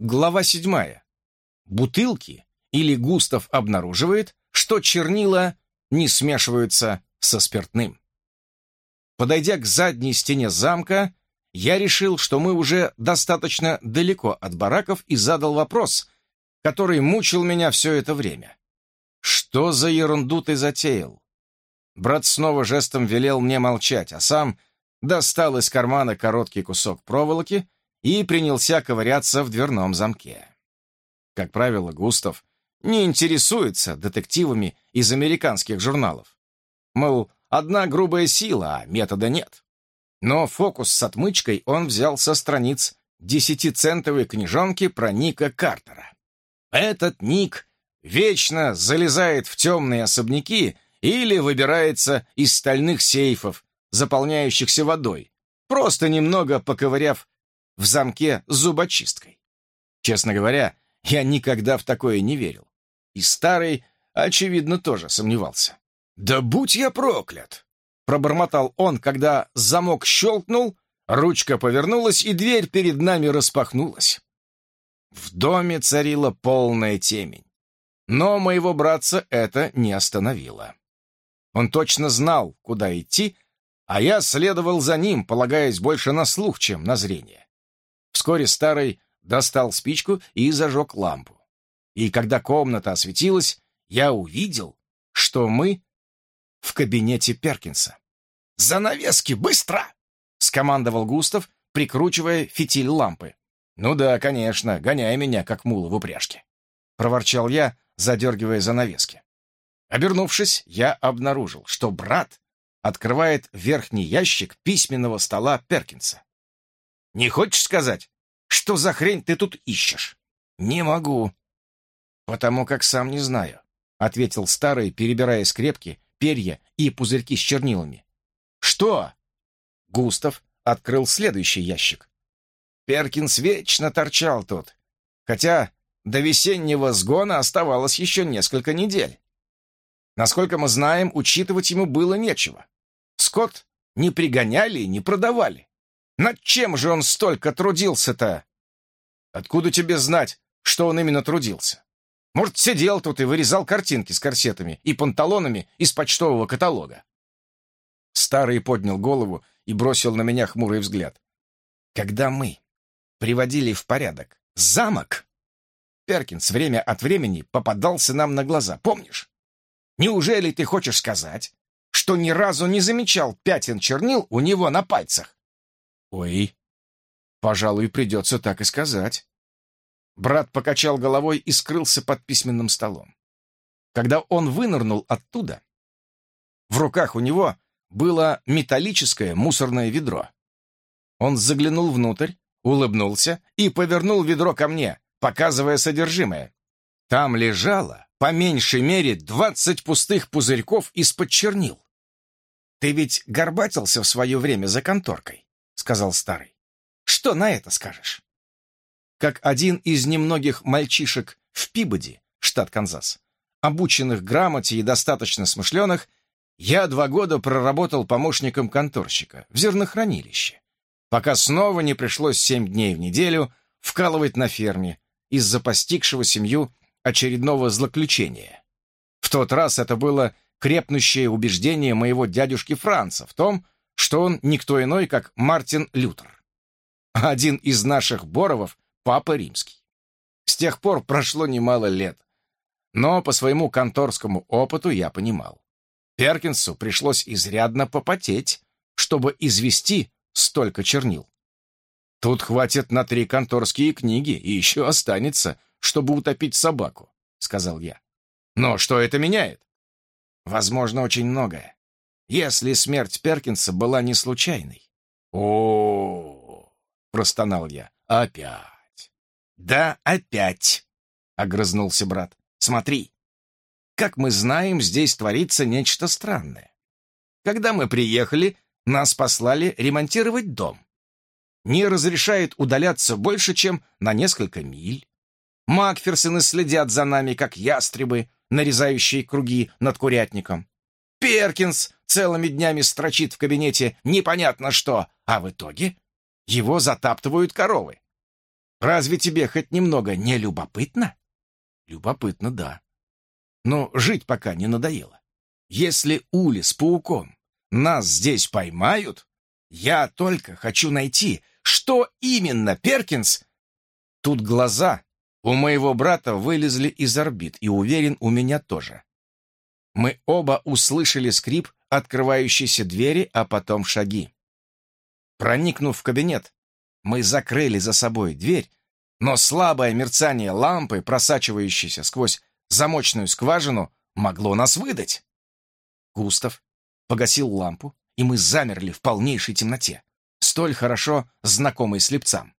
Глава седьмая. Бутылки или Густав обнаруживает, что чернила не смешиваются со спиртным. Подойдя к задней стене замка, я решил, что мы уже достаточно далеко от бараков и задал вопрос, который мучил меня все это время. «Что за ерунду ты затеял?» Брат снова жестом велел мне молчать, а сам достал из кармана короткий кусок проволоки и принялся ковыряться в дверном замке. Как правило, Густав не интересуется детективами из американских журналов. Мол, одна грубая сила, а метода нет. Но фокус с отмычкой он взял со страниц десятицентовой книжонки про Ника Картера. Этот Ник вечно залезает в темные особняки или выбирается из стальных сейфов, заполняющихся водой, просто немного поковыряв в замке зубочисткой. Честно говоря, я никогда в такое не верил. И старый, очевидно, тоже сомневался. «Да будь я проклят!» — пробормотал он, когда замок щелкнул, ручка повернулась, и дверь перед нами распахнулась. В доме царила полная темень. Но моего братца это не остановило. Он точно знал, куда идти, а я следовал за ним, полагаясь больше на слух, чем на зрение. Вскоре старый достал спичку и зажег лампу. И когда комната осветилась, я увидел, что мы в кабинете Перкинса. «Занавески, быстро!» — скомандовал Густав, прикручивая фитиль лампы. «Ну да, конечно, гоняй меня, как мула в упряжке», — проворчал я, задергивая занавески. Обернувшись, я обнаружил, что брат открывает верхний ящик письменного стола Перкинса. «Не хочешь сказать, что за хрень ты тут ищешь?» «Не могу». «Потому как сам не знаю», — ответил старый, перебирая скрепки, перья и пузырьки с чернилами. «Что?» Густав открыл следующий ящик. Перкинс вечно торчал тут, хотя до весеннего сгона оставалось еще несколько недель. Насколько мы знаем, учитывать ему было нечего. Скот не пригоняли и не продавали. Над чем же он столько трудился-то? Откуда тебе знать, что он именно трудился? Может, сидел тут и вырезал картинки с корсетами и панталонами из почтового каталога? Старый поднял голову и бросил на меня хмурый взгляд. Когда мы приводили в порядок замок, Перкинс время от времени попадался нам на глаза, помнишь? Неужели ты хочешь сказать, что ни разу не замечал пятен чернил у него на пальцах? Ой, пожалуй, придется так и сказать. Брат покачал головой и скрылся под письменным столом. Когда он вынырнул оттуда, в руках у него было металлическое мусорное ведро. Он заглянул внутрь, улыбнулся и повернул ведро ко мне, показывая содержимое. Там лежало, по меньшей мере, двадцать пустых пузырьков из-под чернил. «Ты ведь горбатился в свое время за конторкой», — сказал старый. «Что на это скажешь?» Как один из немногих мальчишек в Пибоди, штат Канзас, обученных грамоте и достаточно смышленых, я два года проработал помощником конторщика в зернохранилище, пока снова не пришлось семь дней в неделю вкалывать на ферме, из-за постигшего семью очередного злоключения. В тот раз это было крепнущее убеждение моего дядюшки Франца в том, что он никто иной, как Мартин Лютер. Один из наших Боровов — Папа Римский. С тех пор прошло немало лет. Но по своему конторскому опыту я понимал. Перкинсу пришлось изрядно попотеть, чтобы извести столько чернил. Тут хватит на три конторские книги, и еще останется, чтобы утопить собаку», — сказал я. «Но что это меняет?» «Возможно, очень многое. Если смерть Перкинса была не случайной». О, -о, -о, простонал я. «Опять!» «Да, опять!» — огрызнулся брат. «Смотри, как мы знаем, здесь творится нечто странное. Когда мы приехали, нас послали ремонтировать дом не разрешает удаляться больше, чем на несколько миль. Макферсоны следят за нами, как ястребы, нарезающие круги над курятником. Перкинс целыми днями строчит в кабинете непонятно что, а в итоге его затаптывают коровы. Разве тебе хоть немного не любопытно? Любопытно, да. Но жить пока не надоело. Если Ули с пауком нас здесь поймают, я только хочу найти, что именно Перкинс... Тут глаза у моего брата вылезли из орбит, и уверен, у меня тоже. Мы оба услышали скрип открывающейся двери, а потом шаги. Проникнув в кабинет, мы закрыли за собой дверь, но слабое мерцание лампы, просачивающейся сквозь замочную скважину, могло нас выдать. Густав погасил лампу, и мы замерли в полнейшей темноте, столь хорошо знакомой слепцам.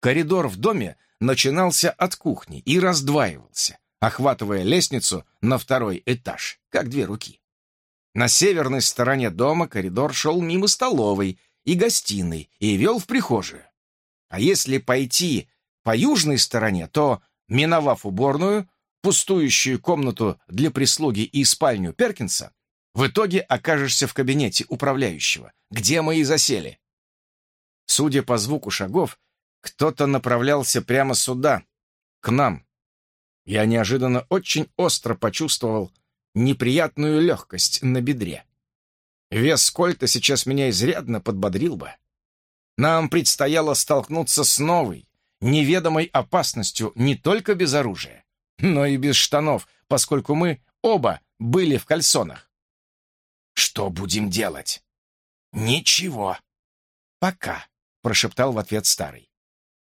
Коридор в доме начинался от кухни и раздваивался, охватывая лестницу на второй этаж, как две руки. На северной стороне дома коридор шел мимо столовой и гостиной и вел в прихожую. А если пойти по южной стороне, то, миновав уборную, пустующую комнату для прислуги и спальню Перкинса, в итоге окажешься в кабинете управляющего, где мы и засели. Судя по звуку шагов, кто-то направлялся прямо сюда, к нам. Я неожиданно очень остро почувствовал неприятную легкость на бедре. Вес кольта сейчас меня изрядно подбодрил бы. Нам предстояло столкнуться с новой, неведомой опасностью не только без оружия, но и без штанов, поскольку мы оба были в кальсонах. Что будем делать? Ничего. Пока, прошептал в ответ старый.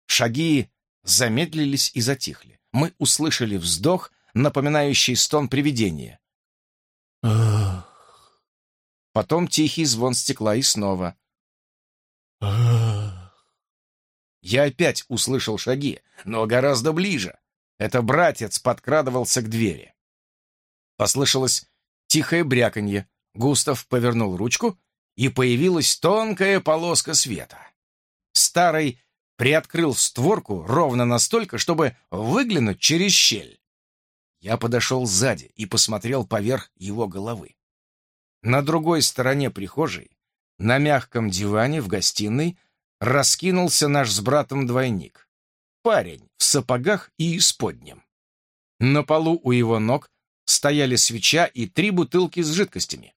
Шаги замедлились и затихли. Мы услышали вздох, напоминающий стон привидения. Потом тихий звон стекла и снова. Я опять услышал шаги, но гораздо ближе. Это братец подкрадывался к двери. Послышалось тихое бряканье, Густав повернул ручку, и появилась тонкая полоска света. Старый приоткрыл створку ровно настолько, чтобы выглянуть через щель. Я подошел сзади и посмотрел поверх его головы. На другой стороне прихожей, на мягком диване в гостиной, раскинулся наш с братом двойник. Парень в сапогах и исподнем. На полу у его ног стояли свеча и три бутылки с жидкостями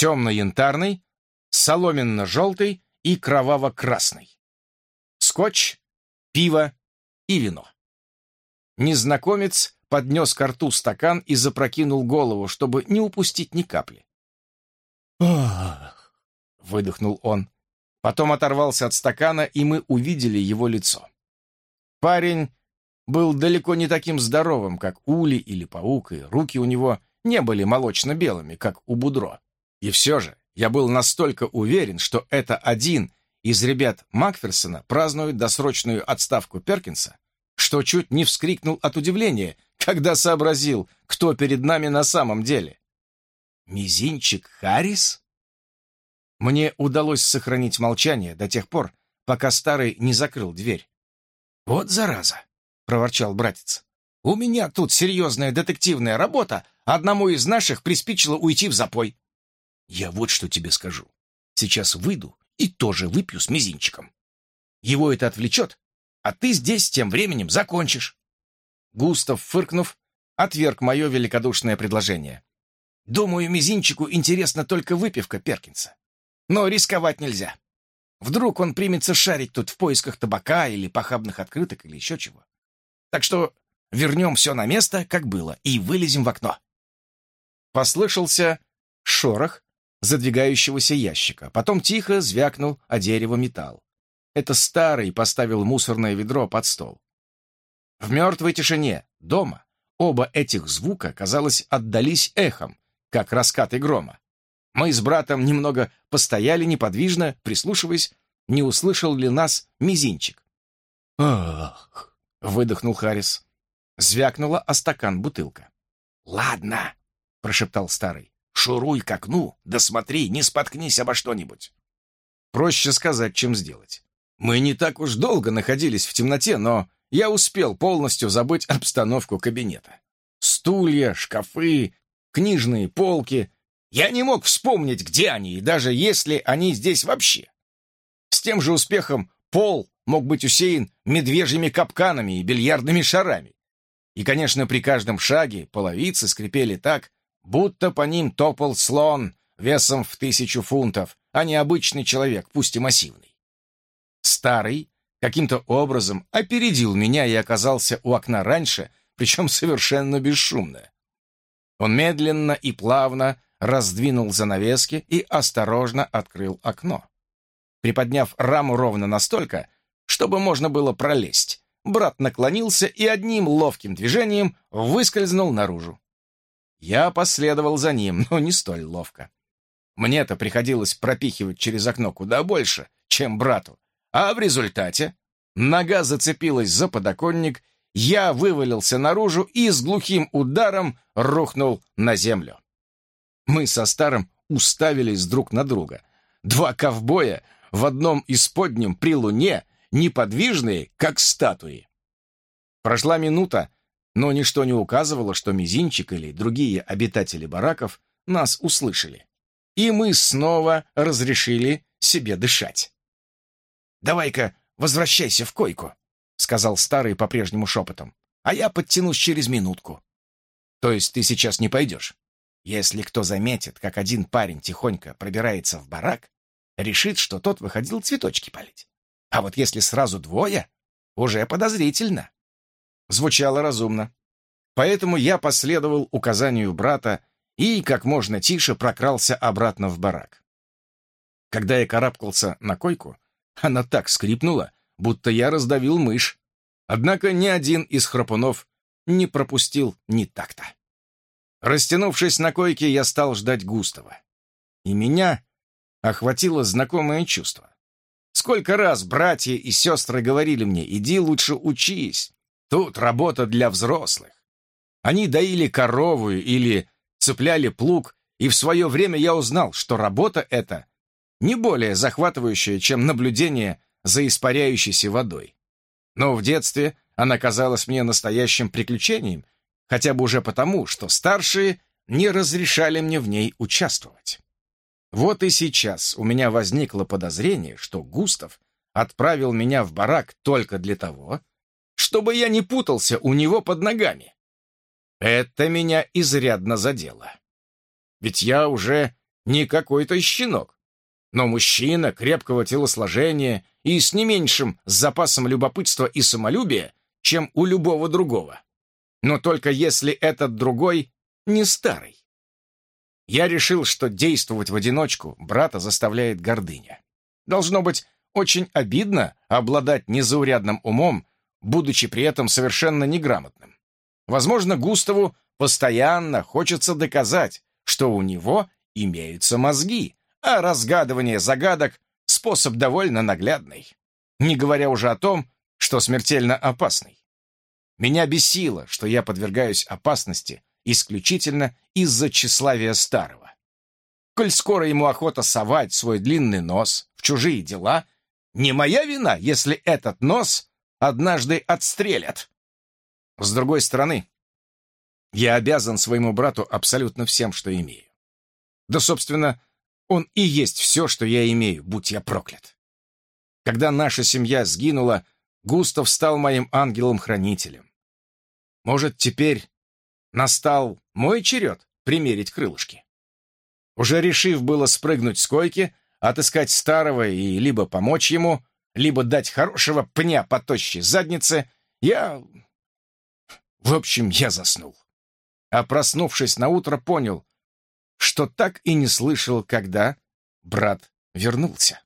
темно-янтарный, соломенно-желтый и кроваво-красный. Скотч, пиво и вино. Незнакомец поднес к рту стакан и запрокинул голову, чтобы не упустить ни капли. «Ах!» — выдохнул он. Потом оторвался от стакана, и мы увидели его лицо. Парень был далеко не таким здоровым, как Ули или Паук, и руки у него не были молочно-белыми, как у Будро. И все же я был настолько уверен, что это один из ребят Макферсона празднует досрочную отставку Перкинса, что чуть не вскрикнул от удивления, когда сообразил, кто перед нами на самом деле. Мизинчик Харрис? Мне удалось сохранить молчание до тех пор, пока старый не закрыл дверь. «Вот зараза!» — проворчал братец. «У меня тут серьезная детективная работа, одному из наших приспичило уйти в запой. Я вот что тебе скажу. Сейчас выйду и тоже выпью с мизинчиком. Его это отвлечет, а ты здесь тем временем закончишь. Густав, фыркнув, отверг мое великодушное предложение. Думаю, мизинчику интересна только выпивка Перкинса. Но рисковать нельзя. Вдруг он примется шарить тут в поисках табака или похабных открыток или еще чего. Так что вернем все на место, как было, и вылезем в окно. Послышался шорох, задвигающегося ящика. Потом тихо звякнул о дерево металл. Это старый поставил мусорное ведро под стол. В мертвой тишине дома оба этих звука, казалось, отдались эхом, как раскаты грома. Мы с братом немного постояли неподвижно, прислушиваясь, не услышал ли нас мизинчик. «Ах!» — выдохнул Харрис. Звякнула о стакан бутылка. «Ладно», — прошептал старый. Шуруй к окну, да смотри, не споткнись обо что-нибудь. Проще сказать, чем сделать. Мы не так уж долго находились в темноте, но я успел полностью забыть обстановку кабинета. Стулья, шкафы, книжные полки. Я не мог вспомнить, где они, и даже если они здесь вообще. С тем же успехом пол мог быть усеян медвежьими капканами и бильярдными шарами. И, конечно, при каждом шаге половицы скрипели так, будто по ним топал слон весом в тысячу фунтов, а не обычный человек, пусть и массивный. Старый каким-то образом опередил меня и оказался у окна раньше, причем совершенно бесшумно. Он медленно и плавно раздвинул занавески и осторожно открыл окно. Приподняв раму ровно настолько, чтобы можно было пролезть, брат наклонился и одним ловким движением выскользнул наружу. Я последовал за ним, но не столь ловко. Мне-то приходилось пропихивать через окно куда больше, чем брату, а в результате нога зацепилась за подоконник, я вывалился наружу и с глухим ударом рухнул на землю. Мы со старым уставились друг на друга. Два ковбоя в одном из подням при луне, неподвижные, как статуи. Прошла минута, но ничто не указывало, что Мизинчик или другие обитатели бараков нас услышали. И мы снова разрешили себе дышать. «Давай-ка возвращайся в койку», — сказал старый по-прежнему шепотом, «а я подтянусь через минутку». «То есть ты сейчас не пойдешь?» Если кто заметит, как один парень тихонько пробирается в барак, решит, что тот выходил цветочки полить. А вот если сразу двое, уже подозрительно. Звучало разумно. Поэтому я последовал указанию брата и как можно тише прокрался обратно в барак. Когда я карабкался на койку, она так скрипнула, будто я раздавил мышь. Однако ни один из храпунов не пропустил ни такта. Растянувшись на койке, я стал ждать Густава. И меня охватило знакомое чувство. Сколько раз братья и сестры говорили мне, иди лучше учись, тут работа для взрослых. Они доили корову или цепляли плуг, и в свое время я узнал, что работа эта не более захватывающая, чем наблюдение за испаряющейся водой. Но в детстве она казалась мне настоящим приключением, хотя бы уже потому, что старшие не разрешали мне в ней участвовать. Вот и сейчас у меня возникло подозрение, что Густав отправил меня в барак только для того, чтобы я не путался у него под ногами. Это меня изрядно задело. Ведь я уже не какой-то щенок, но мужчина крепкого телосложения и с не меньшим запасом любопытства и самолюбия, чем у любого другого но только если этот другой не старый. Я решил, что действовать в одиночку брата заставляет гордыня. Должно быть очень обидно обладать незаурядным умом, будучи при этом совершенно неграмотным. Возможно, Густаву постоянно хочется доказать, что у него имеются мозги, а разгадывание загадок — способ довольно наглядный. Не говоря уже о том, что смертельно опасный. Меня бесило, что я подвергаюсь опасности исключительно из-за тщеславия старого. Коль скоро ему охота совать свой длинный нос в чужие дела, не моя вина, если этот нос однажды отстрелят. С другой стороны, я обязан своему брату абсолютно всем, что имею. Да, собственно, он и есть все, что я имею, будь я проклят. Когда наша семья сгинула, Густав стал моим ангелом-хранителем. Может, теперь настал мой черед примерить крылышки? Уже решив было спрыгнуть с койки, отыскать старого и либо помочь ему, либо дать хорошего пня по тощей заднице, я... В общем, я заснул. А проснувшись на утро, понял, что так и не слышал, когда брат вернулся.